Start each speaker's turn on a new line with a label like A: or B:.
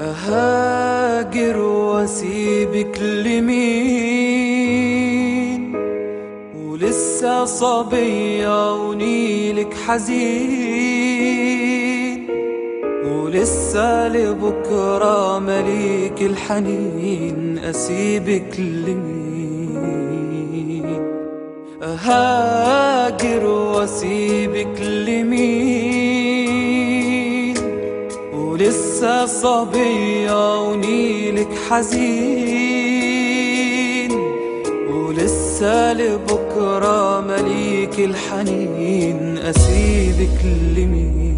A: أهاجر وأسيبك لمين؟ ولسه صبية ونيلك حزين. ولسه لبكرة مليك الحنين أسيبك لمين؟ أهاجر وأسيبك لمين لسه صبية ونيلك حزين ولسه لبكرة مليك الحنين أسيبك لمين؟